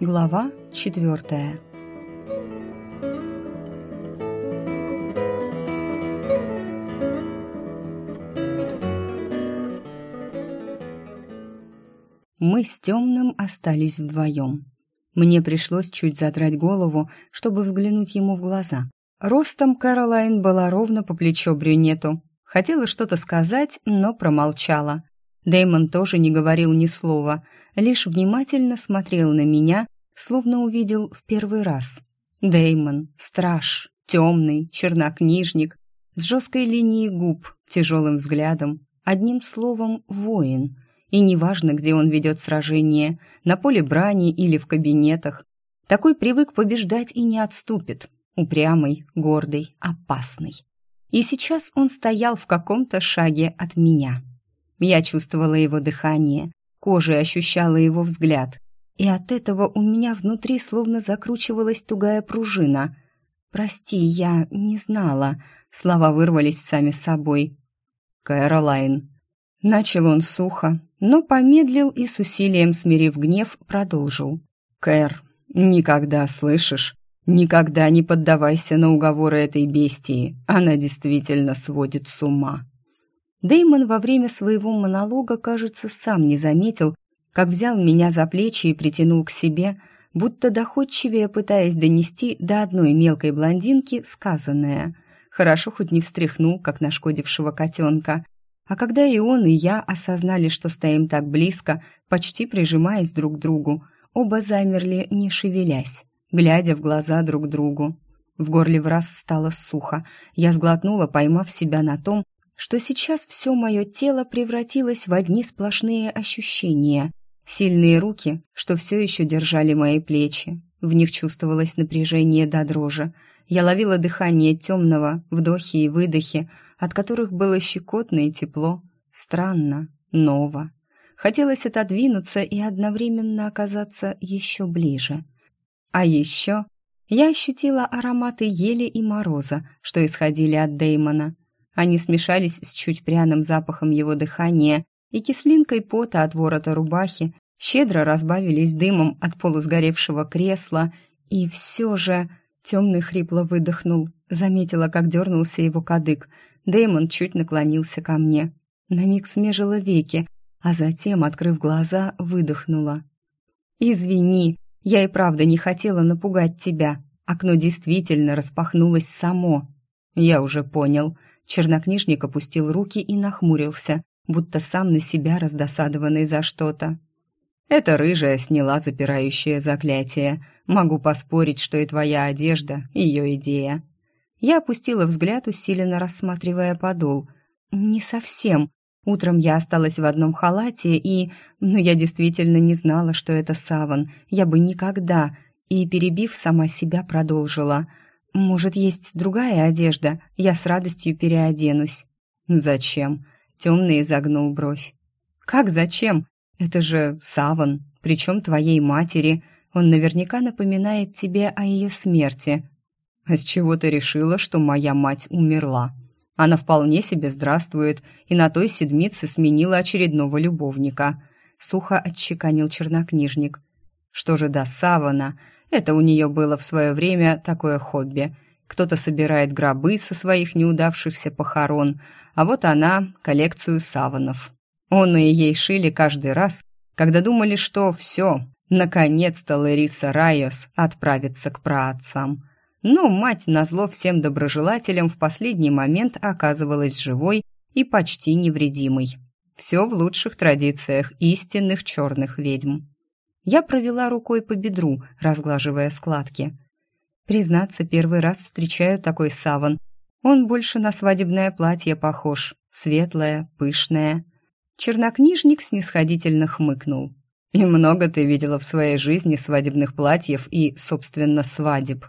Глава четвертая. Мы с темным остались вдвоем. Мне пришлось чуть задрать голову, чтобы взглянуть ему в глаза. Ростом Кэролайн была ровно по плечо брюнету. Хотела что-то сказать, но промолчала. Дэймон тоже не говорил ни слова, лишь внимательно смотрел на меня, словно увидел в первый раз. Дэймон, страж, темный, чернокнижник, с жесткой линией губ, тяжелым взглядом, одним словом «воин». И неважно, где он ведет сражение, на поле брани или в кабинетах, такой привык побеждать и не отступит. Упрямый, гордый, опасный. И сейчас он стоял в каком-то шаге от меня. Я чувствовала его дыхание, кожей ощущала его взгляд, и от этого у меня внутри словно закручивалась тугая пружина. «Прости, я не знала», — слова вырвались сами собой. «Кэролайн». Начал он сухо, но помедлил и с усилием смирив гнев, продолжил. «Кэр, никогда, слышишь? Никогда не поддавайся на уговоры этой бестии, она действительно сводит с ума». Деймон во время своего монолога, кажется, сам не заметил, как взял меня за плечи и притянул к себе, будто доходчивее пытаясь донести до одной мелкой блондинки сказанное. Хорошо хоть не встряхнул, как нашкодившего котенка. А когда и он, и я осознали, что стоим так близко, почти прижимаясь друг к другу, оба замерли, не шевелясь, глядя в глаза друг другу. В горле в раз стало сухо. Я сглотнула, поймав себя на том, что сейчас все мое тело превратилось в одни сплошные ощущения. Сильные руки, что все еще держали мои плечи. В них чувствовалось напряжение до дрожи. Я ловила дыхание темного, вдохи и выдохи, от которых было щекотно и тепло. Странно, ново. Хотелось отодвинуться и одновременно оказаться еще ближе. А еще я ощутила ароматы ели и мороза, что исходили от Деймона. Они смешались с чуть пряным запахом его дыхания и кислинкой пота от ворота рубахи, щедро разбавились дымом от полусгоревшего кресла, и все же темный хрипло выдохнул, заметила, как дернулся его кадык. Дэймон чуть наклонился ко мне. На миг смежила веки, а затем, открыв глаза, выдохнула. «Извини, я и правда не хотела напугать тебя. Окно действительно распахнулось само». «Я уже понял», Чернокнижник опустил руки и нахмурился, будто сам на себя раздосадованный за что-то. «Это рыжая сняла запирающее заклятие. Могу поспорить, что и твоя одежда — ее идея». Я опустила взгляд, усиленно рассматривая подол. «Не совсем. Утром я осталась в одном халате, и... Ну, я действительно не знала, что это саван. Я бы никогда...» И, перебив сама себя, продолжила — «Может, есть другая одежда? Я с радостью переоденусь». «Зачем?» — темный изогнул бровь. «Как зачем? Это же саван, причем твоей матери. Он наверняка напоминает тебе о ее смерти». «А с чего ты решила, что моя мать умерла?» Она вполне себе здравствует и на той седмице сменила очередного любовника. Сухо отчеканил чернокнижник. Что же до савана, это у нее было в свое время такое хобби. Кто-то собирает гробы со своих неудавшихся похорон, а вот она — коллекцию саванов. Он и ей шили каждый раз, когда думали, что все, наконец-то Лариса Райос отправится к праотцам. Но мать, назло всем доброжелателям, в последний момент оказывалась живой и почти невредимой. Все в лучших традициях истинных черных ведьм. Я провела рукой по бедру, разглаживая складки. Признаться, первый раз встречаю такой саван. Он больше на свадебное платье похож, светлое, пышное. Чернокнижник снисходительно хмыкнул. «И много ты видела в своей жизни свадебных платьев и, собственно, свадеб?»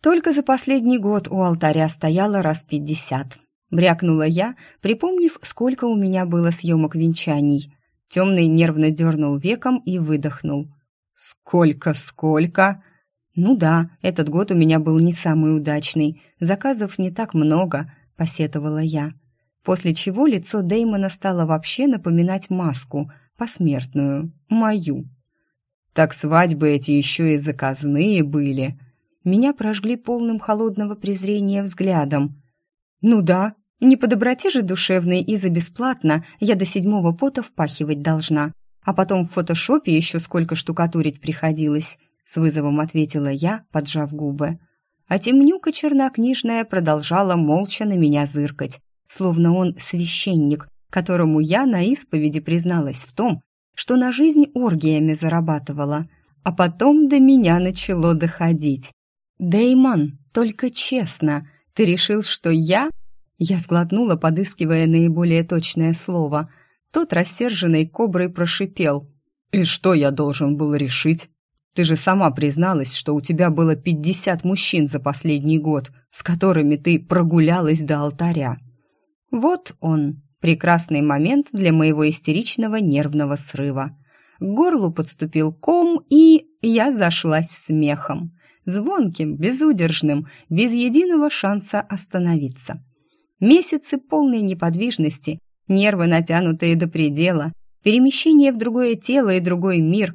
«Только за последний год у алтаря стояло раз пятьдесят», — брякнула я, припомнив, сколько у меня было съемок венчаний. Темный нервно дернул веком и выдохнул. «Сколько, сколько?» «Ну да, этот год у меня был не самый удачный. Заказов не так много», — посетовала я. После чего лицо Дэймона стало вообще напоминать маску, посмертную, мою. Так свадьбы эти еще и заказные были. Меня прожгли полным холодного презрения взглядом. Ну да, не по доброте же душевной и за бесплатно я до седьмого пота впахивать должна. А потом в фотошопе еще сколько штукатурить приходилось, с вызовом ответила я, поджав губы. А темнюка чернокнижная продолжала молча на меня зыркать, словно он священник, которому я на исповеди призналась в том, что на жизнь оргиями зарабатывала, а потом до меня начало доходить. «Дэймон, только честно, ты решил, что я...» Я сглотнула, подыскивая наиболее точное слово. Тот рассерженный коброй прошипел. «И что я должен был решить? Ты же сама призналась, что у тебя было пятьдесят мужчин за последний год, с которыми ты прогулялась до алтаря». Вот он, прекрасный момент для моего истеричного нервного срыва. К горлу подступил ком, и я зашлась смехом. Звонким, безудержным, без единого шанса остановиться. Месяцы полной неподвижности, нервы натянутые до предела, перемещение в другое тело и другой мир,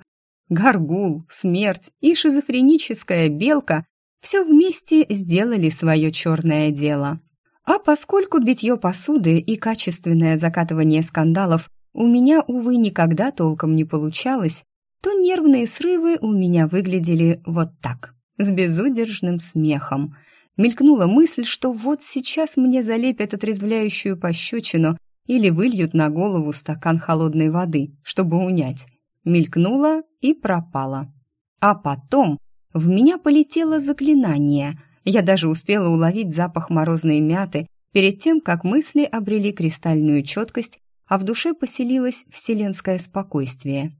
горгул, смерть и шизофреническая белка все вместе сделали свое черное дело. А поскольку битье посуды и качественное закатывание скандалов у меня, увы, никогда толком не получалось, то нервные срывы у меня выглядели вот так, с безудержным смехом. Мелькнула мысль, что вот сейчас мне залепят отрезвляющую пощечину или выльют на голову стакан холодной воды, чтобы унять. Мелькнула и пропала. А потом в меня полетело заклинание — я даже успела уловить запах морозной мяты перед тем, как мысли обрели кристальную четкость, а в душе поселилось вселенское спокойствие.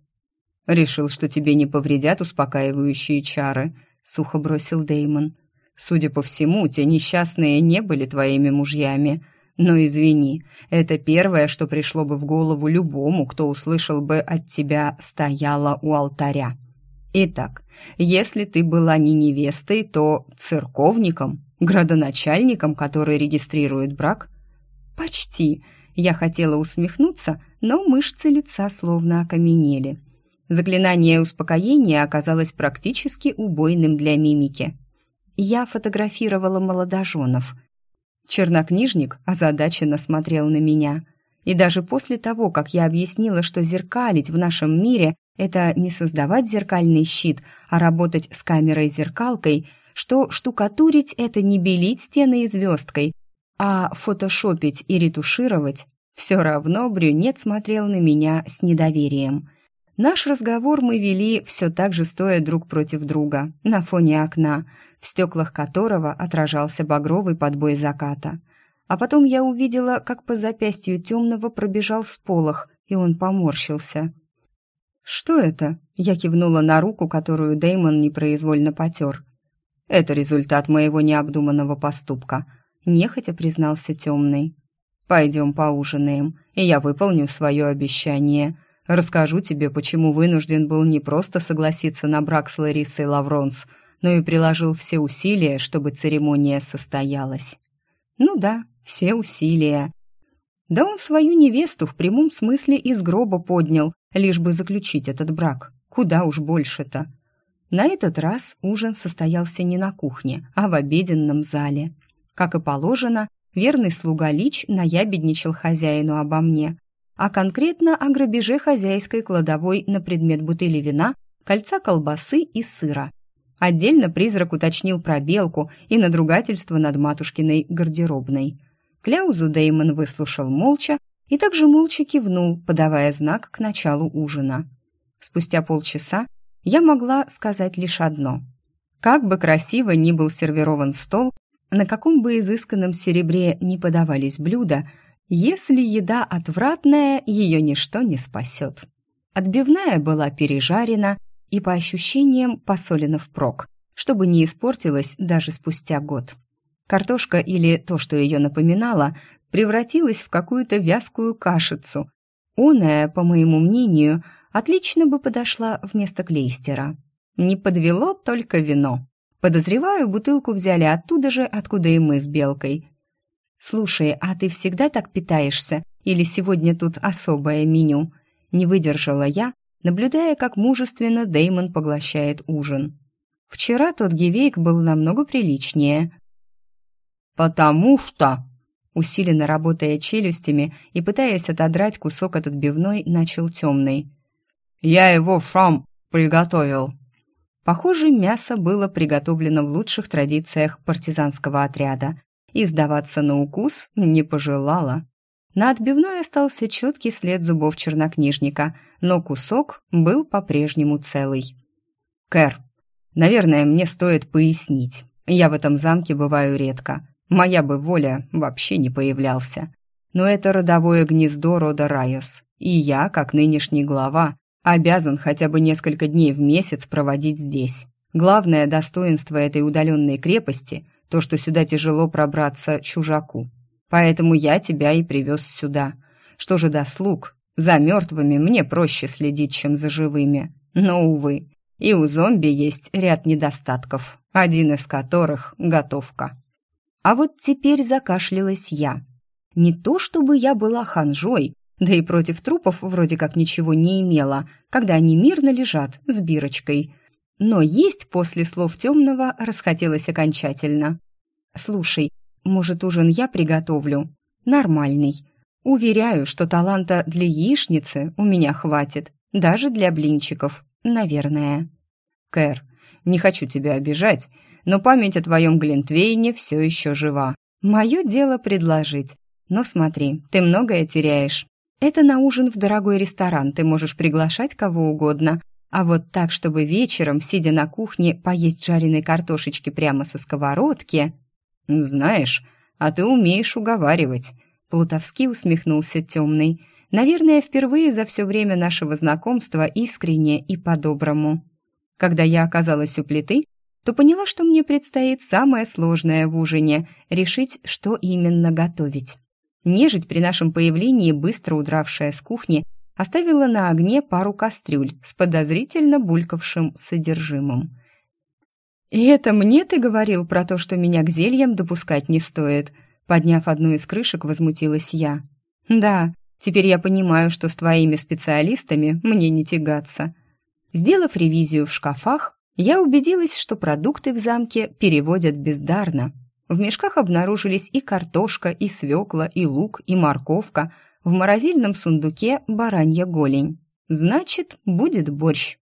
«Решил, что тебе не повредят успокаивающие чары», — сухо бросил Деймон. «Судя по всему, те несчастные не были твоими мужьями. Но извини, это первое, что пришло бы в голову любому, кто услышал бы от тебя «стояла у алтаря». Итак, если ты была не невестой, то церковником, градоначальником, который регистрирует брак? Почти. Я хотела усмехнуться, но мышцы лица словно окаменели. Заклинание успокоения оказалось практически убойным для мимики. Я фотографировала молодоженов. Чернокнижник озадаченно смотрел на меня. И даже после того, как я объяснила, что зеркалить в нашем мире это не создавать зеркальный щит, а работать с камерой-зеркалкой, что штукатурить — это не белить стены и звездкой, а фотошопить и ретушировать. Все равно брюнет смотрел на меня с недоверием. Наш разговор мы вели все так же стоя друг против друга, на фоне окна, в стеклах которого отражался багровый подбой заката. А потом я увидела, как по запястью темного пробежал сполох, и он поморщился. «Что это?» — я кивнула на руку, которую Деймон непроизвольно потер. «Это результат моего необдуманного поступка», — нехотя признался темный. «Пойдем поужинаем, и я выполню свое обещание. Расскажу тебе, почему вынужден был не просто согласиться на брак с Ларисой Лавронс, но и приложил все усилия, чтобы церемония состоялась». «Ну да, все усилия. Да он свою невесту в прямом смысле из гроба поднял, лишь бы заключить этот брак. Куда уж больше-то. На этот раз ужин состоялся не на кухне, а в обеденном зале. Как и положено, верный слуга Лич наябедничал хозяину обо мне, а конкретно о грабеже хозяйской кладовой на предмет бутыли вина, кольца колбасы и сыра. Отдельно призрак уточнил про белку и надругательство над матушкиной гардеробной. Кляузу Деймон выслушал молча и также молча кивнул, подавая знак к началу ужина. Спустя полчаса я могла сказать лишь одно. Как бы красиво ни был сервирован стол, на каком бы изысканном серебре ни подавались блюда, если еда отвратная, ее ничто не спасет. Отбивная была пережарена и, по ощущениям, посолена впрок, чтобы не испортилась даже спустя год. Картошка или то, что ее напоминало, превратилась в какую-то вязкую кашицу. Оная, по моему мнению, отлично бы подошла вместо клейстера. Не подвело только вино. Подозреваю, бутылку взяли оттуда же, откуда и мы с Белкой. «Слушай, а ты всегда так питаешься? Или сегодня тут особое меню?» Не выдержала я, наблюдая, как мужественно Деймон поглощает ужин. Вчера тот гивейк был намного приличнее. «Потому что...» Усиленно работая челюстями и пытаясь отодрать кусок от отбивной, начал темный. «Я его сам приготовил». Похоже, мясо было приготовлено в лучших традициях партизанского отряда, и сдаваться на укус не пожелала. На отбивной остался четкий след зубов чернокнижника, но кусок был по-прежнему целый. «Кэр, наверное, мне стоит пояснить. Я в этом замке бываю редко. Моя бы воля вообще не появлялся. Но это родовое гнездо рода Райос, и я, как нынешний глава, обязан хотя бы несколько дней в месяц проводить здесь. Главное достоинство этой удаленной крепости – то, что сюда тяжело пробраться чужаку. Поэтому я тебя и привез сюда. Что же до слуг? За мертвыми мне проще следить, чем за живыми. Но, увы, и у зомби есть ряд недостатков, один из которых – готовка. А вот теперь закашлялась я. Не то чтобы я была ханжой, да и против трупов вроде как ничего не имела, когда они мирно лежат с бирочкой. Но есть после слов темного расхотелось окончательно. «Слушай, может, ужин я приготовлю? Нормальный. Уверяю, что таланта для яичницы у меня хватит, даже для блинчиков, наверное». «Кэр, не хочу тебя обижать, но память о твоем Глинтвейне все еще жива. Мое дело предложить. Но смотри, ты многое теряешь. Это на ужин в дорогой ресторан ты можешь приглашать кого угодно, а вот так, чтобы вечером, сидя на кухне, поесть жареной картошечки прямо со сковородки... «Знаешь, а ты умеешь уговаривать», — Плутовский усмехнулся темный. «Наверное, впервые за все время нашего знакомства искренне и по-доброму. Когда я оказалась у плиты, то поняла, что мне предстоит самое сложное в ужине — решить, что именно готовить. Нежить при нашем появлении, быстро удравшая с кухни, оставила на огне пару кастрюль с подозрительно булькавшим содержимым. «И это мне ты говорил про то, что меня к зельям допускать не стоит?» Подняв одну из крышек, возмутилась я. «Да, теперь я понимаю, что с твоими специалистами мне не тягаться». Сделав ревизию в шкафах, я убедилась, что продукты в замке переводят бездарно, в мешках обнаружились и картошка, и свекла, и лук, и морковка. В морозильном сундуке баранья голень. Значит, будет борщ.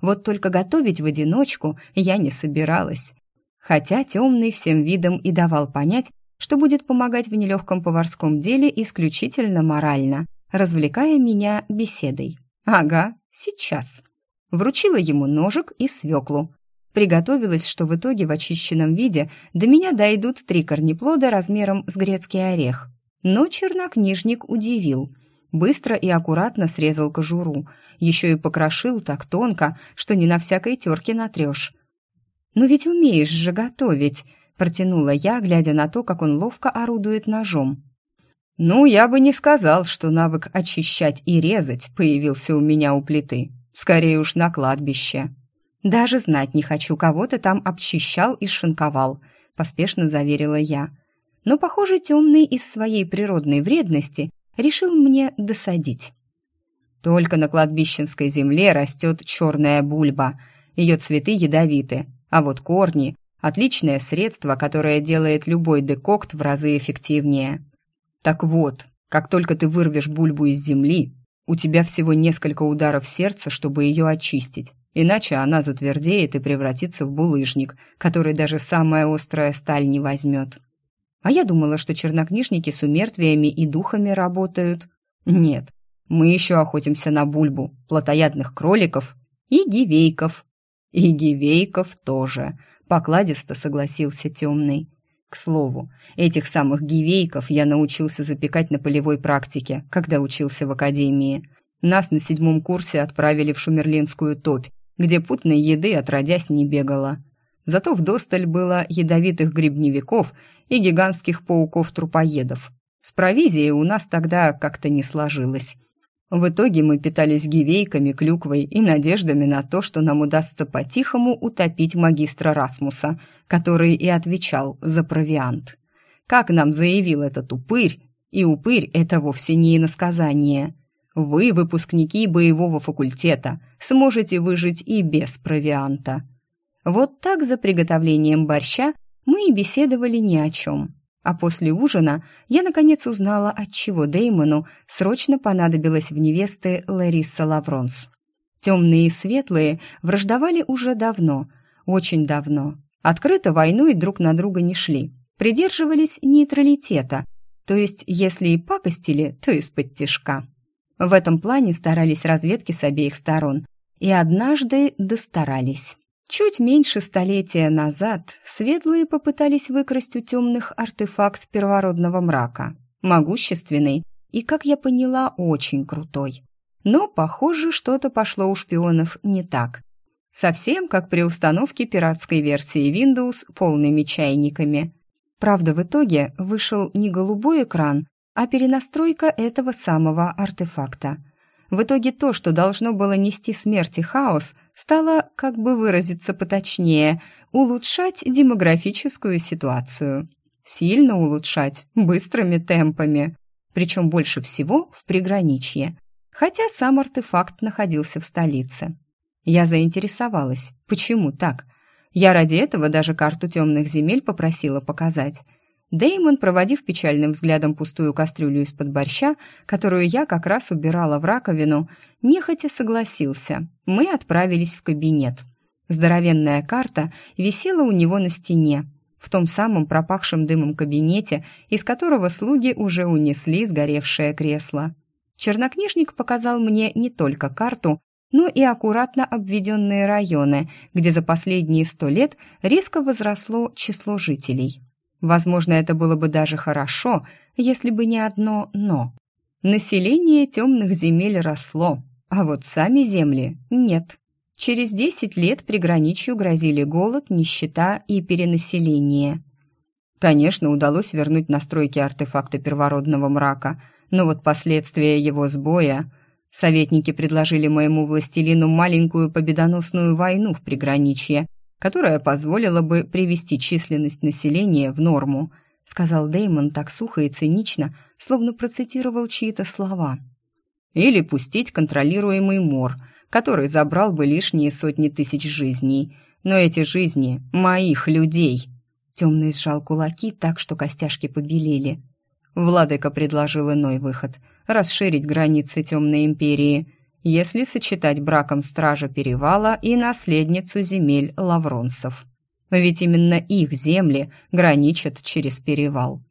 Вот только готовить в одиночку я не собиралась. Хотя темный всем видом и давал понять, что будет помогать в нелегком поварском деле исключительно морально, развлекая меня беседой. Ага, сейчас. Вручила ему ножик и свеклу. Приготовилась, что в итоге в очищенном виде до меня дойдут три корнеплода размером с грецкий орех. Но чернокнижник удивил. Быстро и аккуратно срезал кожуру, еще и покрошил так тонко, что не на всякой терке натрешь. «Ну ведь умеешь же готовить», — протянула я, глядя на то, как он ловко орудует ножом. «Ну, я бы не сказал, что навык очищать и резать появился у меня у плиты. Скорее уж на кладбище». «Даже знать не хочу, кого ты там обчищал и шинковал», — поспешно заверила я. Но, похоже, темный из своей природной вредности решил мне досадить. Только на кладбищенской земле растет черная бульба. Ее цветы ядовиты, а вот корни — отличное средство, которое делает любой декокт в разы эффективнее. Так вот, как только ты вырвешь бульбу из земли, у тебя всего несколько ударов сердца, чтобы ее очистить. Иначе она затвердеет и превратится в булыжник, который даже самая острая сталь не возьмет. А я думала, что чернокнижники с умертвиями и духами работают. Нет, мы еще охотимся на бульбу, плотоядных кроликов и гивейков. И гивейков тоже, покладисто согласился темный. К слову, этих самых гивейков я научился запекать на полевой практике, когда учился в академии. Нас на седьмом курсе отправили в Шумерлинскую топь, где путной еды отродясь не бегало. Зато вдосталь было ядовитых грибневиков и гигантских пауков-трупоедов. С провизией у нас тогда как-то не сложилось. В итоге мы питались гивейками, клюквой и надеждами на то, что нам удастся по-тихому утопить магистра Расмуса, который и отвечал за провиант. Как нам заявил этот упырь, и упырь — это вовсе не иносказание — Вы, выпускники боевого факультета, сможете выжить и без провианта. Вот так за приготовлением борща мы и беседовали ни о чем. А после ужина я наконец узнала, отчего Деймону срочно понадобилось в невесты Лариса Лавронс. Темные и светлые враждовали уже давно, очень давно. Открыто войной друг на друга не шли, придерживались нейтралитета, то есть если и пакостили, то из-под тишка. В этом плане старались разведки с обеих сторон, и однажды достарались. Чуть меньше столетия назад светлые попытались выкрасть у темных артефакт первородного мрака, могущественный и, как я поняла, очень крутой. Но, похоже, что-то пошло у шпионов не так. Совсем как при установке пиратской версии Windows полными чайниками. Правда, в итоге вышел не голубой экран, а перенастройка этого самого артефакта – в итоге то, что должно было нести смерть и хаос, стало, как бы выразиться поточнее, улучшать демографическую ситуацию. Сильно улучшать, быстрыми темпами. Причем больше всего в приграничье. Хотя сам артефакт находился в столице. Я заинтересовалась, почему так? Я ради этого даже карту темных земель попросила показать. Деймон, проводив печальным взглядом пустую кастрюлю из-под борща, которую я как раз убирала в раковину, нехотя согласился. Мы отправились в кабинет. Здоровенная карта висела у него на стене, в том самом пропахшем дымом кабинете, из которого слуги уже унесли сгоревшее кресло. Чернокнижник показал мне не только карту, но и аккуратно обведенные районы, где за последние сто лет резко возросло число жителей. Возможно, это было бы даже хорошо, если бы не одно «но». Население темных земель росло, а вот сами земли нет. Через десять лет приграничью грозили голод, нищета и перенаселение. Конечно, удалось вернуть настройки артефакта первородного мрака, но вот последствия его сбоя... Советники предложили моему властелину маленькую победоносную войну в приграничье, которая позволила бы привести численность населения в норму», сказал Деймон так сухо и цинично, словно процитировал чьи-то слова. «Или пустить контролируемый мор, который забрал бы лишние сотни тысяч жизней. Но эти жизни — моих людей!» Темный сжал кулаки так, что костяшки побелели. Владыка предложил иной выход — расширить границы Темной Империи — если сочетать браком стража Перевала и наследницу земель лавронцев. Ведь именно их земли граничат через Перевал.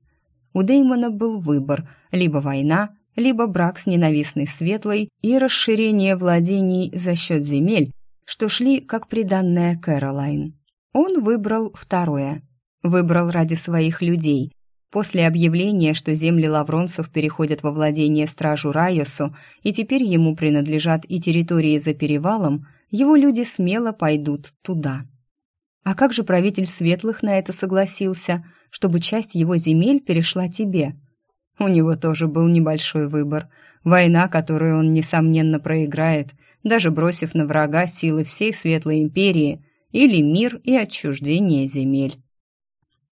У Деймона был выбор – либо война, либо брак с ненавистной Светлой и расширение владений за счет земель, что шли как приданная Кэролайн. Он выбрал второе. Выбрал ради своих людей, После объявления, что земли лавронцев переходят во владение стражу Райосу, и теперь ему принадлежат и территории за перевалом, его люди смело пойдут туда. А как же правитель Светлых на это согласился, чтобы часть его земель перешла тебе? У него тоже был небольшой выбор. Война, которую он, несомненно, проиграет, даже бросив на врага силы всей Светлой Империи, или мир и отчуждение земель.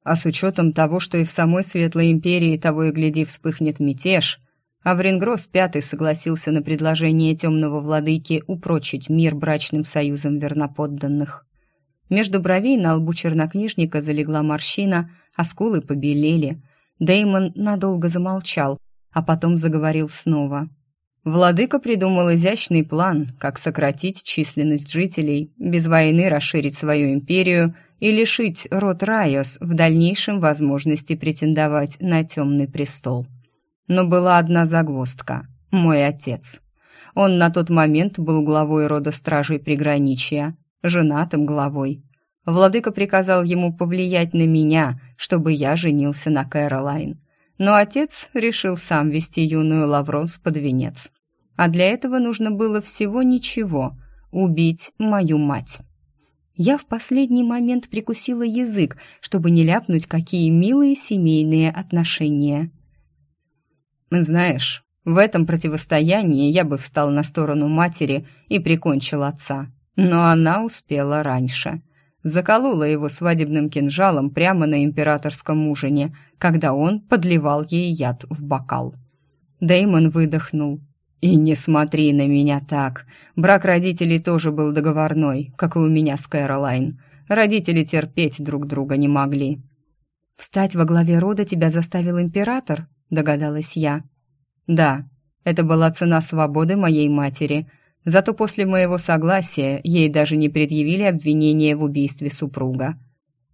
А с учетом того, что и в самой Светлой Империи того и гляди вспыхнет мятеж, Аврингрос Пятый согласился на предложение темного владыки упрочить мир брачным союзом верноподданных. Между бровей на лбу чернокнижника залегла морщина, а скулы побелели. Деймон надолго замолчал, а потом заговорил снова. Владыка придумал изящный план, как сократить численность жителей, без войны расширить свою империю – и лишить род Райос в дальнейшем возможности претендовать на темный престол. Но была одна загвоздка – мой отец. Он на тот момент был главой рода стражей приграничья, женатым главой. Владыка приказал ему повлиять на меня, чтобы я женился на Кэролайн. Но отец решил сам вести юную Лавронс под венец. А для этого нужно было всего ничего – убить мою мать. Я в последний момент прикусила язык, чтобы не ляпнуть, какие милые семейные отношения. «Знаешь, в этом противостоянии я бы встал на сторону матери и прикончил отца. Но она успела раньше. Заколола его свадебным кинжалом прямо на императорском ужине, когда он подливал ей яд в бокал. Деймон выдохнул. «И не смотри на меня так. Брак родителей тоже был договорной, как и у меня с Кэролайн. Родители терпеть друг друга не могли». «Встать во главе рода тебя заставил император?» — догадалась я. «Да, это была цена свободы моей матери. Зато после моего согласия ей даже не предъявили обвинения в убийстве супруга».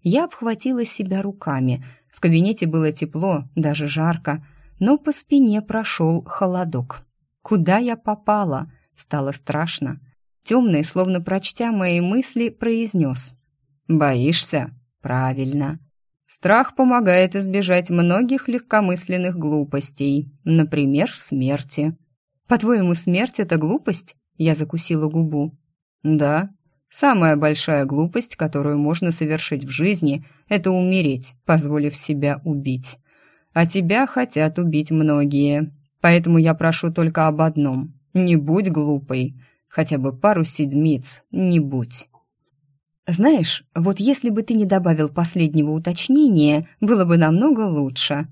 Я обхватила себя руками. В кабинете было тепло, даже жарко, но по спине прошел холодок. Куда я попала? Стало страшно. Темный, словно прочтя мои мысли, произнес. «Боишься? Правильно. Страх помогает избежать многих легкомысленных глупостей, например, смерти». «По-твоему, смерть — это глупость?» Я закусила губу. «Да. Самая большая глупость, которую можно совершить в жизни, это умереть, позволив себя убить. А тебя хотят убить многие, Поэтому я прошу только об одном. Не будь глупой. Хотя бы пару седмиц не будь. Знаешь, вот если бы ты не добавил последнего уточнения, было бы намного лучше.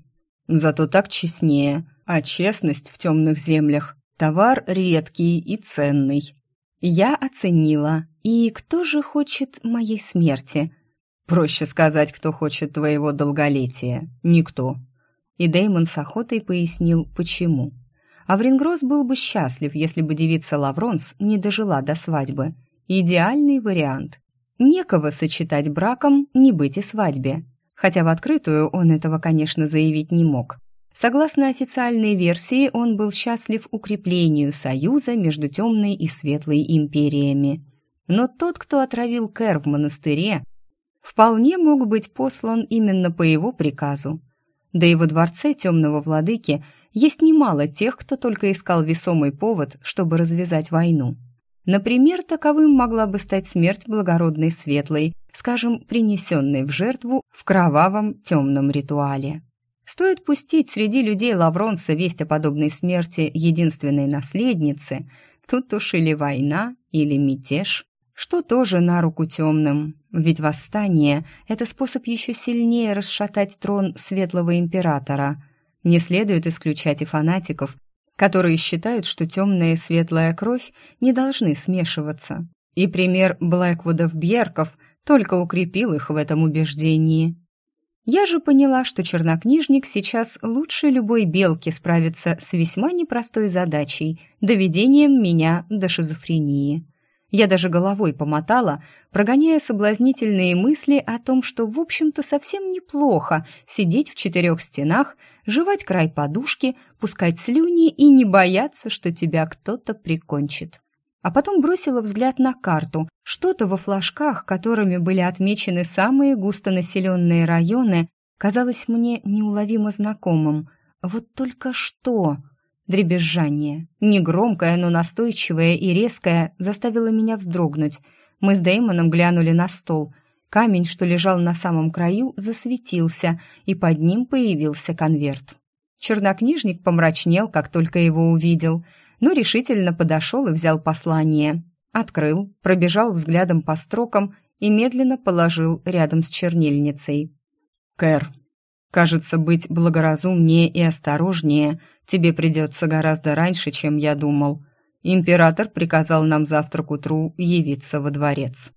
Зато так честнее. А честность в темных землях – товар редкий и ценный. Я оценила. И кто же хочет моей смерти? Проще сказать, кто хочет твоего долголетия. Никто. И Деймон с охотой пояснил, почему. Аврингрос был бы счастлив, если бы девица Лавронс не дожила до свадьбы. Идеальный вариант. Некого сочетать браком, не быть и свадьбе. Хотя в открытую он этого, конечно, заявить не мог. Согласно официальной версии, он был счастлив укреплению союза между темной и светлой империями. Но тот, кто отравил Кэр в монастыре, вполне мог быть послан именно по его приказу. Да и во дворце темного владыки есть немало тех, кто только искал весомый повод, чтобы развязать войну. Например, таковым могла бы стать смерть благородной светлой, скажем, принесенной в жертву в кровавом темном ритуале. Стоит пустить среди людей Лавронса весть о подобной смерти единственной наследницы, тут уж или война, или мятеж, что тоже на руку темным. Ведь восстание — это способ еще сильнее расшатать трон светлого императора. Не следует исключать и фанатиков, которые считают, что темная и светлая кровь не должны смешиваться. И пример Блэквудов-Бьерков только укрепил их в этом убеждении. Я же поняла, что чернокнижник сейчас лучше любой белки справится с весьма непростой задачей – доведением меня до шизофрении. Я даже головой помотала, прогоняя соблазнительные мысли о том, что, в общем-то, совсем неплохо сидеть в четырех стенах, жевать край подушки, пускать слюни и не бояться, что тебя кто-то прикончит. А потом бросила взгляд на карту. Что-то во флажках, которыми были отмечены самые густонаселенные районы, казалось мне неуловимо знакомым. Вот только что... Дребезжание, негромкое, но настойчивое и резкое, заставило меня вздрогнуть. Мы с Дэймоном глянули на стол. Камень, что лежал на самом краю, засветился, и под ним появился конверт. Чернокнижник помрачнел, как только его увидел, но решительно подошел и взял послание. Открыл, пробежал взглядом по строкам и медленно положил рядом с чернильницей. «Кэр, кажется, быть благоразумнее и осторожнее — Тебе придется гораздо раньше, чем я думал. Император приказал нам завтра к утру явиться во дворец».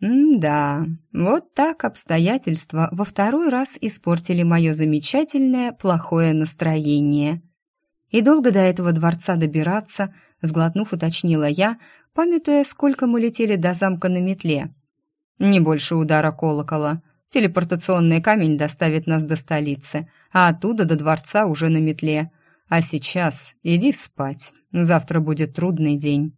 «М-да, вот так обстоятельства во второй раз испортили мое замечательное плохое настроение. И долго до этого дворца добираться, сглотнув, уточнила я, памятуя, сколько мы летели до замка на метле. Не больше удара колокола. Телепортационный камень доставит нас до столицы, а оттуда до дворца уже на метле. А сейчас иди спать. Завтра будет трудный день.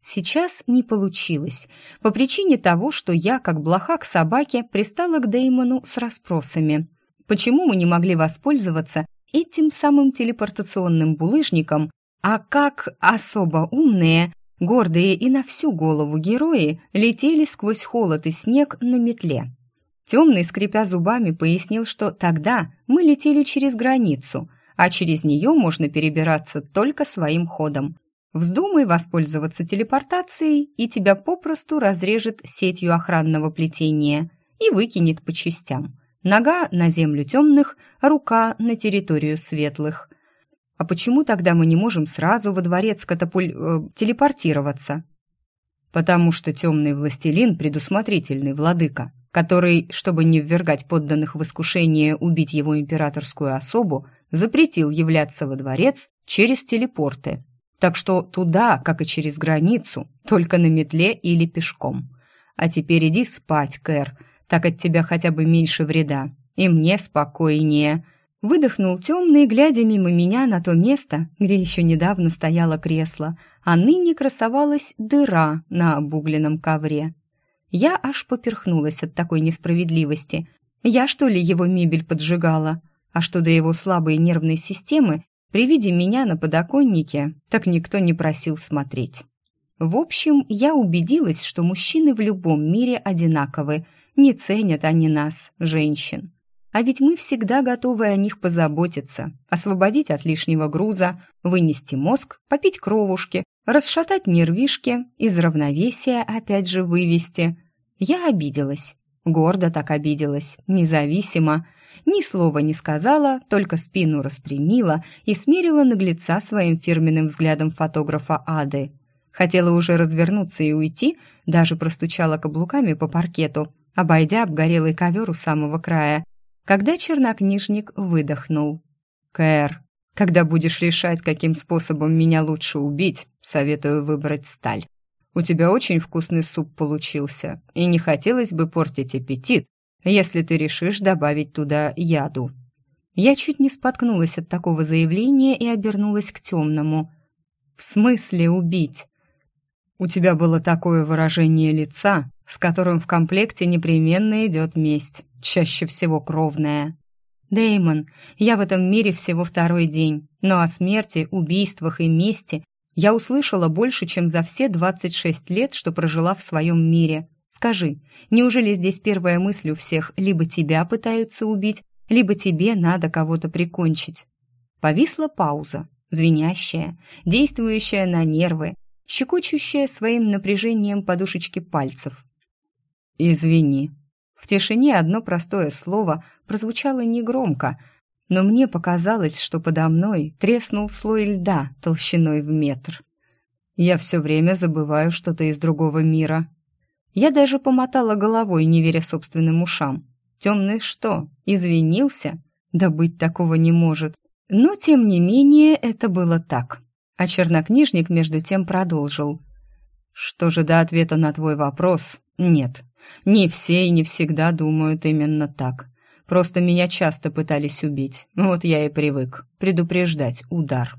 Сейчас не получилось, по причине того, что я, как блоха к собаке, пристала к Деймону с расспросами. Почему мы не могли воспользоваться этим самым телепортационным булыжником, а как особо умные, гордые и на всю голову герои летели сквозь холод и снег на метле? Темный, скрипя зубами, пояснил, что тогда мы летели через границу – а через нее можно перебираться только своим ходом. Вздумай воспользоваться телепортацией, и тебя попросту разрежет сетью охранного плетения и выкинет по частям. Нога на землю темных, рука на территорию светлых. А почему тогда мы не можем сразу во дворец катапуль... Э, телепортироваться? Потому что темный властелин предусмотрительный владыка, который, чтобы не ввергать подданных в искушение убить его императорскую особу, запретил являться во дворец через телепорты. Так что туда, как и через границу, только на метле или пешком. А теперь иди спать, Кэр, так от тебя хотя бы меньше вреда. И мне спокойнее. Выдохнул темный, глядя мимо меня на то место, где еще недавно стояло кресло, а ныне красовалась дыра на обугленном ковре. Я аж поперхнулась от такой несправедливости. Я, что ли, его мебель поджигала? А что до его слабой нервной системы, при виде меня на подоконнике, так никто не просил смотреть. В общем, я убедилась, что мужчины в любом мире одинаковы, не ценят они нас, женщин. А ведь мы всегда готовы о них позаботиться, освободить от лишнего груза, вынести мозг, попить кровушки, расшатать нервишки, из равновесия опять же вывести. Я обиделась, гордо так обиделась, независимо, ни слова не сказала, только спину распрямила и смерила наглеца своим фирменным взглядом фотографа Ады. Хотела уже развернуться и уйти, даже простучала каблуками по паркету, обойдя обгорелый ковер у самого края, когда чернокнижник выдохнул. «Кэр, когда будешь решать, каким способом меня лучше убить, советую выбрать сталь. У тебя очень вкусный суп получился, и не хотелось бы портить аппетит, если ты решишь добавить туда яду». Я чуть не споткнулась от такого заявления и обернулась к темному. «В смысле убить?» «У тебя было такое выражение лица, с которым в комплекте непременно идет месть, чаще всего кровная». Деймон, я в этом мире всего второй день, но о смерти, убийствах и мести я услышала больше, чем за все 26 лет, что прожила в своем мире. Скажи, неужели здесь первая мысль у всех либо тебя пытаются убить, либо тебе надо кого-то прикончить? Повисла пауза, звенящая, действующая на нервы, щекочущая своим напряжением подушечки пальцев. «Извини». В тишине одно простое слово прозвучало негромко, но мне показалось, что подо мной треснул слой льда толщиной в метр. Я все время забываю что-то из другого мира. Я даже помотала головой, не веря собственным ушам. Темный что, извинился? Да быть такого не может. Но, тем не менее, это было так. А чернокнижник между тем продолжил. Что же до ответа на твой вопрос? Нет. Не все и не всегда думают именно так. Просто меня часто пытались убить. Вот я и привык. Предупреждать удар.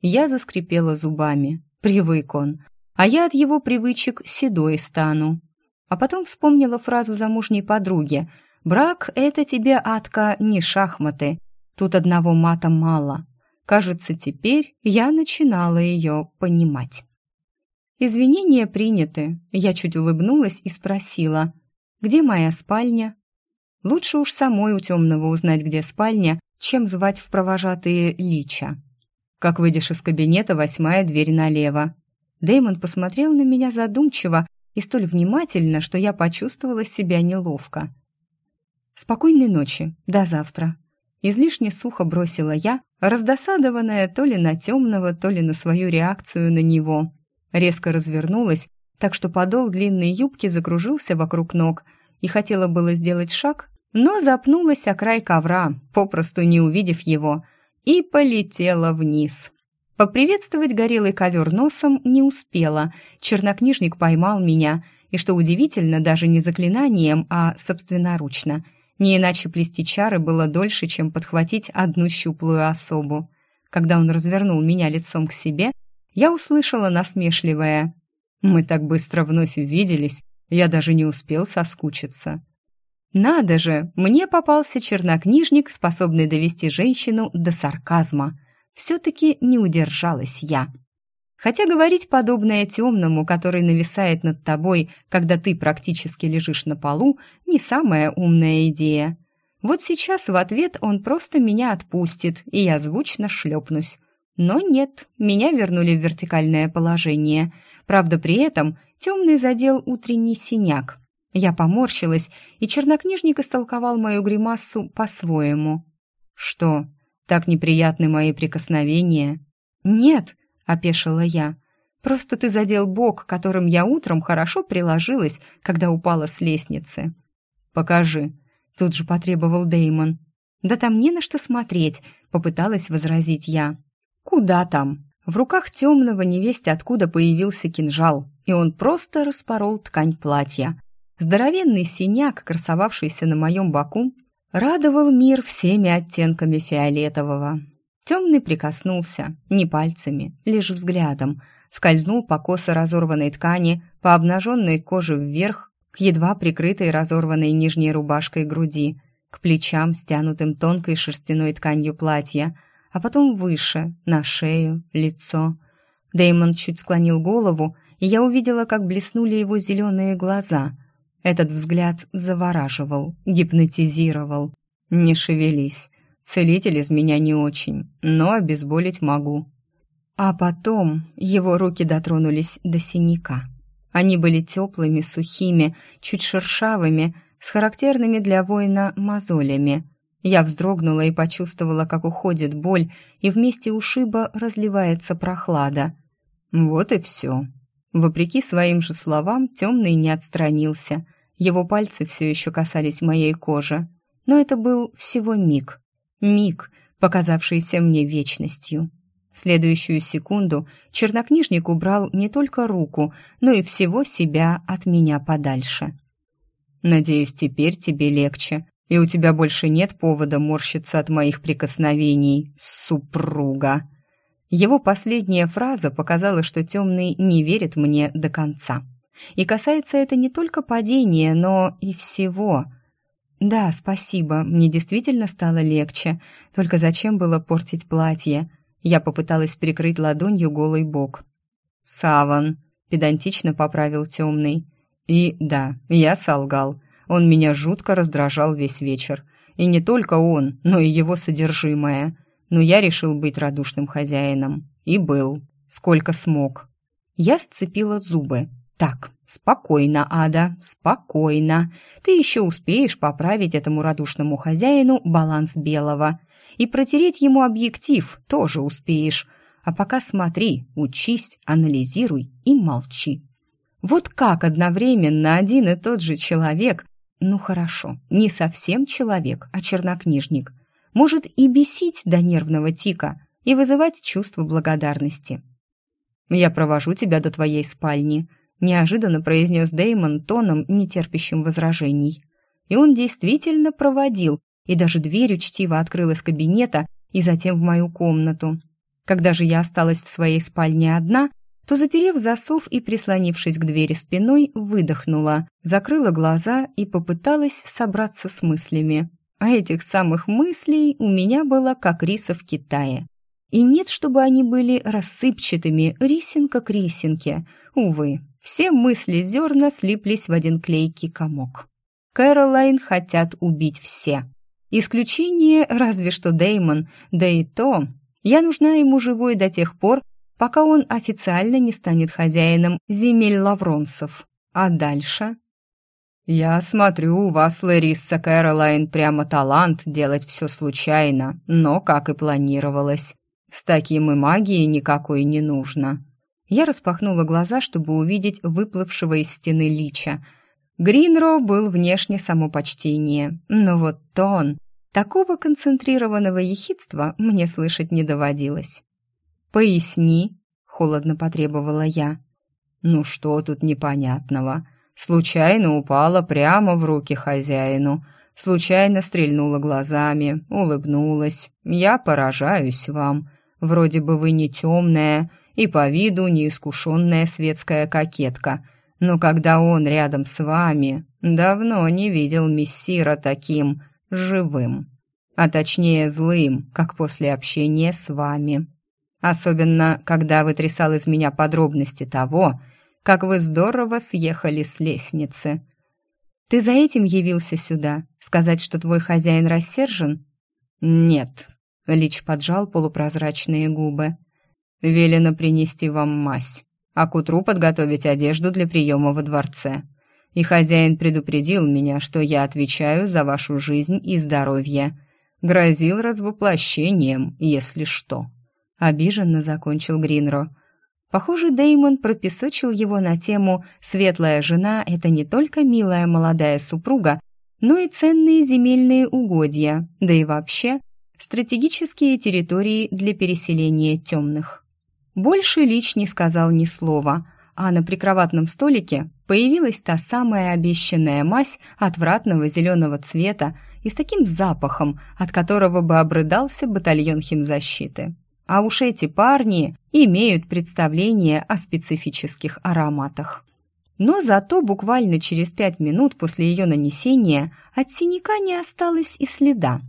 Я заскрипела зубами. Привык он. А я от его привычек седой стану. А потом вспомнила фразу замужней подруги. «Брак — это тебе, Атка, не шахматы. Тут одного мата мало». Кажется, теперь я начинала ее понимать. Извинения приняты. Я чуть улыбнулась и спросила, где моя спальня? Лучше уж самой у темного узнать, где спальня, чем звать в провожатые лича. Как выйдешь из кабинета, восьмая дверь налево. Дэймон посмотрел на меня задумчиво, и столь внимательно, что я почувствовала себя неловко. «Спокойной ночи, до завтра», — излишне сухо бросила я, раздосадованная то ли на темного, то ли на свою реакцию на него. Резко развернулась, так что подол длинной юбки закружился вокруг ног, и хотела было сделать шаг, но запнулась о край ковра, попросту не увидев его, и полетела вниз. Поприветствовать горелый ковер носом не успела. Чернокнижник поймал меня, и, что удивительно, даже не заклинанием, а собственноручно. Не иначе плести чары было дольше, чем подхватить одну щуплую особу. Когда он развернул меня лицом к себе, я услышала насмешливое «Мы так быстро вновь увиделись, я даже не успел соскучиться». Надо же, мне попался чернокнижник, способный довести женщину до сарказма – все-таки не удержалась я. Хотя говорить подобное темному, который нависает над тобой, когда ты практически лежишь на полу, не самая умная идея. Вот сейчас в ответ он просто меня отпустит, и я звучно шлепнусь. Но нет, меня вернули в вертикальное положение. Правда, при этом темный задел утренний синяк. Я поморщилась, и чернокнижник истолковал мою гримассу по-своему. «Что, Так неприятны мои прикосновения». «Нет», — опешила я, — «просто ты задел бок, которым я утром хорошо приложилась, когда упала с лестницы». «Покажи», — тут же потребовал Деймон. «Да там не на что смотреть», — попыталась возразить я. «Куда там?» В руках темного невесть откуда появился кинжал, и он просто распорол ткань платья. Здоровенный синяк, красовавшийся на моем боку, радовал мир всеми оттенками фиолетового. Темный прикоснулся, не пальцами, лишь взглядом, скользнул по косо разорванной ткани, по обнаженной коже вверх, к едва прикрытой разорванной нижней рубашкой груди, к плечам, стянутым тонкой шерстяной тканью платья, а потом выше, на шею, лицо. Дэймон чуть склонил голову, и я увидела, как блеснули его зеленые глаза. Этот взгляд завораживал, гипнотизировал. «Не шевелись. Целитель из меня не очень, но обезболить могу». А потом его руки дотронулись до синяка. Они были теплыми, сухими, чуть шершавыми, с характерными для воина мозолями. Я вздрогнула и почувствовала, как уходит боль, и вместе ушиба разливается прохлада. Вот и все. Вопреки своим же словам, темный не отстранился. Его пальцы все еще касались моей кожи. Но это был всего миг. Миг, показавшийся мне вечностью. В следующую секунду чернокнижник убрал не только руку, но и всего себя от меня подальше. «Надеюсь, теперь тебе легче», и у тебя больше нет повода морщиться от моих прикосновений, супруга». Его последняя фраза показала, что темный не верит мне до конца. И касается это не только падения, но и всего. Да, спасибо, мне действительно стало легче. Только зачем было портить платье? Я попыталась прикрыть ладонью голый бок. «Саван», — педантично поправил темный. «И да, я солгал. Он меня жутко раздражал весь вечер. И не только он, но и его содержимое. Но я решил быть радушным хозяином. И был. Сколько смог. Я сцепила зубы. «Так, спокойно, Ада, спокойно. Ты еще успеешь поправить этому радушному хозяину баланс белого. И протереть ему объектив тоже успеешь. А пока смотри, учись, анализируй и молчи». Вот как одновременно один и тот же человек ну хорошо, не совсем человек, а чернокнижник. Может и бесить до нервного тика, и вызывать чувство благодарности. «Я провожу тебя до твоей спальни», — неожиданно произнес Деймон тоном, нетерпящим возражений. И он действительно проводил, и даже дверь учтиво открыл из кабинета и затем в мою комнату. Когда же я осталась в своей спальне одна, то, заперев засов и прислонившись к двери спиной, выдохнула, закрыла глаза и попыталась собраться с мыслями. А этих самых мыслей у меня было как риса в Китае. И нет, чтобы они были рассыпчатыми, рисинка к рисинке. Увы, все мысли зерна слиплись в один клейкий комок. Кэролайн хотят убить все. Исключение разве что Деймон, да и то я нужна ему живой до тех пор, пока он официально не станет хозяином земель лавронцев. А дальше? «Я смотрю, у вас, Ларисса Кэролайн, прямо талант делать все случайно, но как и планировалось. С таким и магии никакой не нужно». Я распахнула глаза, чтобы увидеть выплывшего из стены лича. Гринро был внешне само почтение, но вот тон... Такого концентрированного ехидства мне слышать не доводилось. «Поясни», — холодно потребовала я. «Ну что тут непонятного? Случайно упала прямо в руки хозяину, случайно стрельнула глазами, улыбнулась. Я поражаюсь вам. Вроде бы вы не темная и по виду неискушенная светская кокетка, но когда он рядом с вами, давно не видел мессира таким живым, а точнее злым, как после общения с вами». Особенно, когда вытрясал из меня подробности того, как вы здорово съехали с лестницы. Ты за этим явился сюда? Сказать, что твой хозяин рассержен? Нет. Лич поджал полупрозрачные губы. Велено принести вам мазь, а к утру подготовить одежду для приема во дворце. И хозяин предупредил меня, что я отвечаю за вашу жизнь и здоровье. Грозил развоплощением, если что. Обиженно закончил Гринро. Похоже, Деймон пропесочил его на тему «Светлая жена — это не только милая молодая супруга, но и ценные земельные угодья, да и вообще стратегические территории для переселения темных». Больше Лич не сказал ни слова, а на прикроватном столике появилась та самая обещанная мазь отвратного зеленого цвета и с таким запахом, от которого бы обрыдался батальон химзащиты. А уж эти парни имеют представление о специфических ароматах. Но зато буквально через пять минут после ее нанесения от синяка не осталось и следа.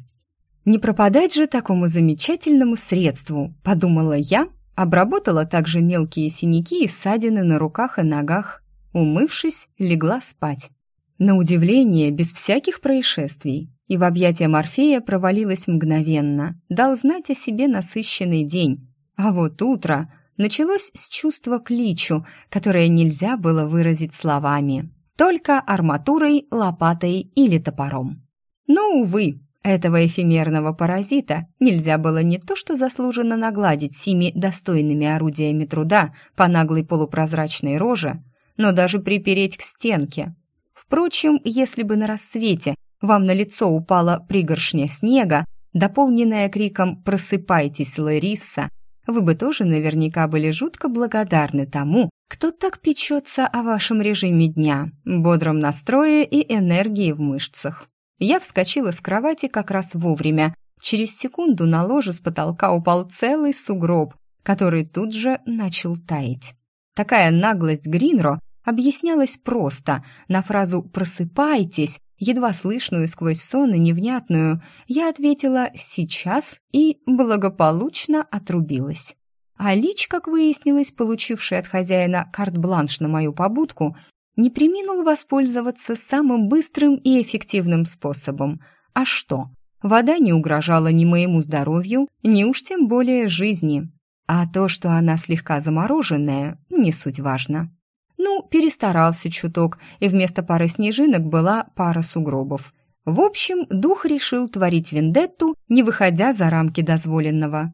«Не пропадать же такому замечательному средству», — подумала я, обработала также мелкие синяки и ссадины на руках и ногах. Умывшись, легла спать. На удивление, без всяких происшествий и в объятия Морфея провалилась мгновенно, дал знать о себе насыщенный день. А вот утро началось с чувства кличу, которое нельзя было выразить словами, только арматурой, лопатой или топором. Но, увы, этого эфемерного паразита нельзя было не то что заслуженно нагладить сими достойными орудиями труда по наглой полупрозрачной роже, но даже припереть к стенке. Впрочем, если бы на рассвете вам на лицо упала пригоршня снега, дополненная криком «Просыпайтесь, Лариса!», вы бы тоже наверняка были жутко благодарны тому, кто так печется о вашем режиме дня, бодром настрое и энергии в мышцах. Я вскочила с кровати как раз вовремя. Через секунду на ложе с потолка упал целый сугроб, который тут же начал таять. Такая наглость Гринро объяснялась просто. На фразу «просыпайтесь» едва слышную сквозь сон и невнятную, я ответила «сейчас» и благополучно отрубилась. А Лич, как выяснилось, получивший от хозяина карт-бланш на мою побудку, не приминул воспользоваться самым быстрым и эффективным способом. А что? Вода не угрожала ни моему здоровью, ни уж тем более жизни. А то, что она слегка замороженная, не суть важно. Ну, перестарался чуток, и вместо пары снежинок была пара сугробов. В общем, дух решил творить вендетту, не выходя за рамки дозволенного.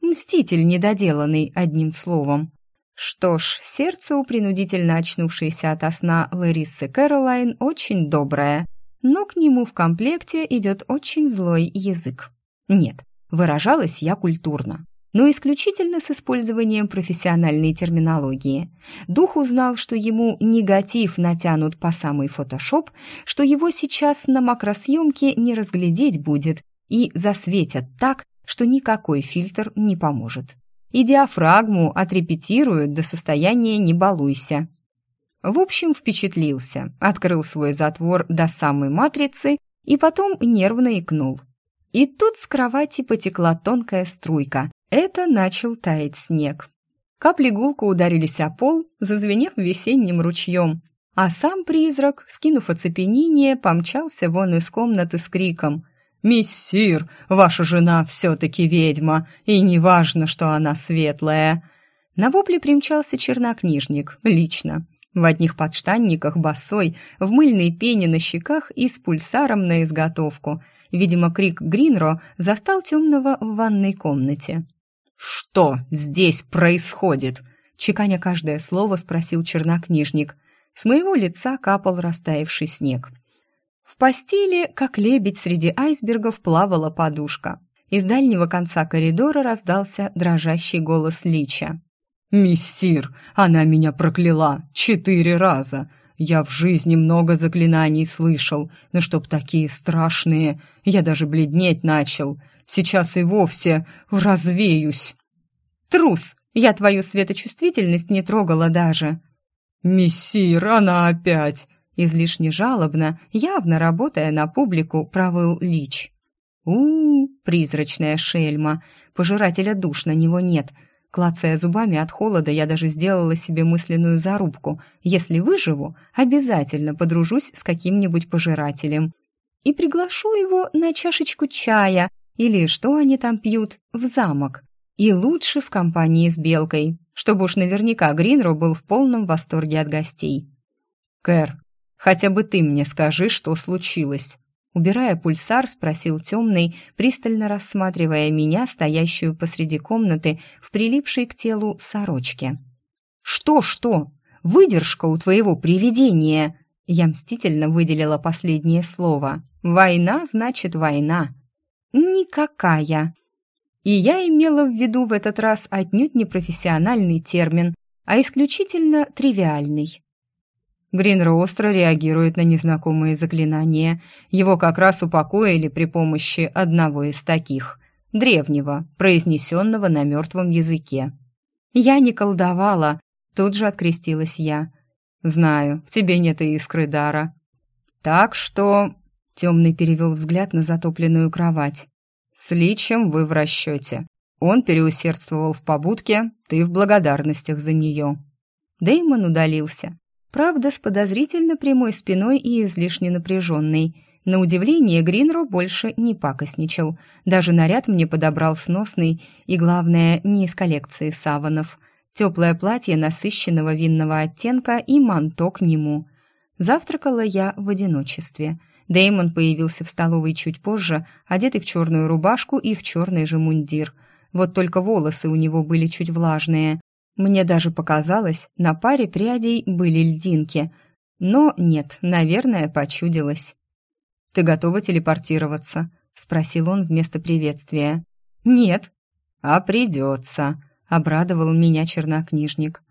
Мститель недоделанный, одним словом. Что ж, сердце у принудительно очнувшейся ото сна Ларисы Кэролайн очень доброе, но к нему в комплекте идет очень злой язык. Нет, выражалась я культурно но исключительно с использованием профессиональной терминологии. Дух узнал, что ему негатив натянут по самый фотошоп, что его сейчас на макросъемке не разглядеть будет и засветят так, что никакой фильтр не поможет. И диафрагму отрепетируют до состояния «не балуйся». В общем, впечатлился, открыл свой затвор до самой матрицы и потом нервно икнул. И тут с кровати потекла тонкая струйка, это начал таять снег. Капли гулко ударились о пол, зазвенев весенним ручьем, а сам призрак, скинув оцепенение, помчался вон из комнаты с криком «Миссир, ваша жена все-таки ведьма, и неважно, что она светлая!» На вопли примчался чернокнижник, лично, в одних подштанниках босой, в мыльной пене на щеках и с пульсаром на изготовку. Видимо, крик Гринро застал темного в ванной комнате. «Что здесь происходит?» Чеканя каждое слово, спросил чернокнижник. С моего лица капал растаявший снег. В постели, как лебедь среди айсбергов, плавала подушка. Из дальнего конца коридора раздался дрожащий голос Лича. «Миссир, она меня прокляла четыре раза. Я в жизни много заклинаний слышал, но чтоб такие страшные, я даже бледнеть начал. Сейчас и вовсе развеюсь. Трус, я твою светочувствительность не трогала даже. Мессир, она опять. Излишне жалобно, явно работая на публику, провыл Лич. у, -у, призрачная шельма. Пожирателя душ на него нет. Клацая зубами от холода, я даже сделала себе мысленную зарубку. Если выживу, обязательно подружусь с каким-нибудь пожирателем. И приглашу его на чашечку чая, или что они там пьют, в замок. И лучше в компании с Белкой, чтобы уж наверняка Гринро был в полном восторге от гостей. «Кэр, хотя бы ты мне скажи, что случилось». Убирая пульсар, спросил темный, пристально рассматривая меня, стоящую посреди комнаты, в прилипшей к телу сорочке. «Что-что? Выдержка у твоего привидения!» Я мстительно выделила последнее слово. «Война значит война». «Никакая». И я имела в виду в этот раз отнюдь не профессиональный термин, а исключительно тривиальный. Гринро остро реагирует на незнакомые заклинания. Его как раз упокоили при помощи одного из таких, древнего, произнесенного на мертвом языке. «Я не колдовала», — тут же открестилась я. «Знаю, в тебе нет и искры дара». «Так что...» — темный перевел взгляд на затопленную кровать. «С личем вы в расчете. Он переусердствовал в побудке, ты в благодарностях за нее». Дэймон удалился. Правда, с подозрительно прямой спиной и излишне напряженной. На удивление, Гринро больше не пакостничал. Даже наряд мне подобрал сносный и, главное, не из коллекции саванов. Теплое платье насыщенного винного оттенка и манто к нему. Завтракала я в одиночестве. Дэймон появился в столовой чуть позже, одетый в черную рубашку и в черный же мундир. Вот только волосы у него были чуть влажные. Мне даже показалось, на паре прядей были льдинки. Но нет, наверное, почудилось. «Ты готова телепортироваться?» — спросил он вместо приветствия. «Нет». «А придется», — обрадовал меня чернокнижник.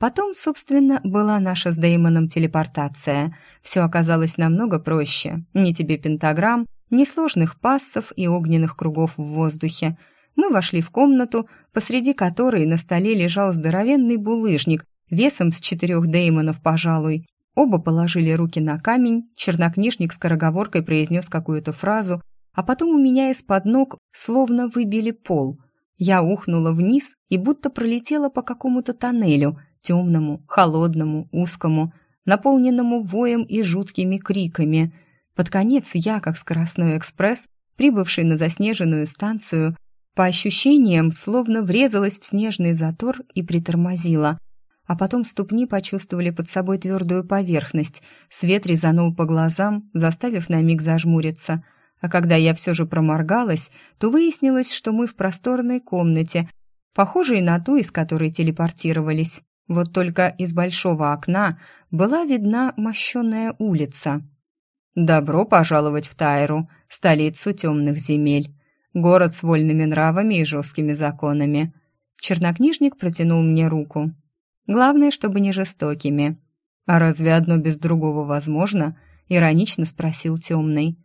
Потом, собственно, была наша с Деймоном телепортация. Все оказалось намного проще. Ни тебе пентаграмм, ни сложных пассов и огненных кругов в воздухе — мы вошли в комнату, посреди которой на столе лежал здоровенный булыжник, весом с четырех деймонов, пожалуй. Оба положили руки на камень, чернокнижник скороговоркой произнес какую-то фразу, а потом у меня из-под ног словно выбили пол. Я ухнула вниз и будто пролетела по какому-то тоннелю, темному, холодному, узкому, наполненному воем и жуткими криками. Под конец я, как скоростной экспресс, прибывший на заснеженную станцию, по ощущениям, словно врезалась в снежный затор и притормозила. А потом ступни почувствовали под собой твердую поверхность. Свет резанул по глазам, заставив на миг зажмуриться. А когда я все же проморгалась, то выяснилось, что мы в просторной комнате, похожей на ту, из которой телепортировались. Вот только из большого окна была видна мощенная улица. «Добро пожаловать в Тайру, столицу темных земель», Город с вольными нравами и жесткими законами. Чернокнижник протянул мне руку. Главное, чтобы не жестокими. А разве одно без другого возможно? Иронично спросил темный.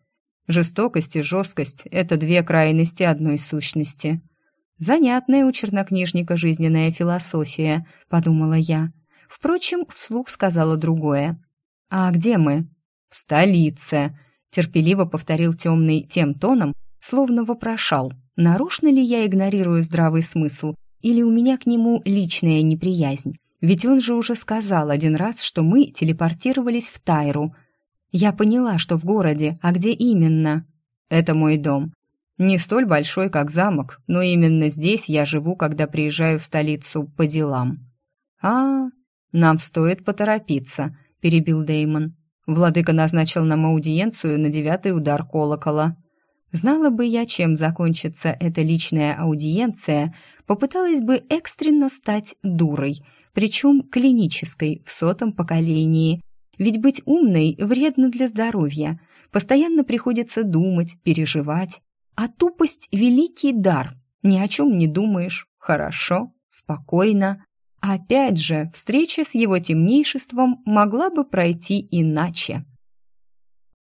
Жестокость и жесткость — это две крайности одной сущности. Занятная у чернокнижника жизненная философия, подумала я. Впрочем, вслух сказала другое. «А где мы?» «В столице», — терпеливо повторил темный тем тоном, словно вопрошал, нарочно ли я игнорирую здравый смысл или у меня к нему личная неприязнь. Ведь он же уже сказал один раз, что мы телепортировались в Тайру. Я поняла, что в городе, а где именно? Это мой дом. Не столь большой, как замок, но именно здесь я живу, когда приезжаю в столицу по делам. А, нам стоит поторопиться, перебил Деймон. Владыка назначил нам аудиенцию на девятый удар колокола. Знала бы я, чем закончится эта личная аудиенция, попыталась бы экстренно стать дурой, причем клинической в сотом поколении. Ведь быть умной вредно для здоровья. Постоянно приходится думать, переживать. А тупость — великий дар. Ни о чем не думаешь. Хорошо, спокойно. Опять же, встреча с его темнейшеством могла бы пройти иначе.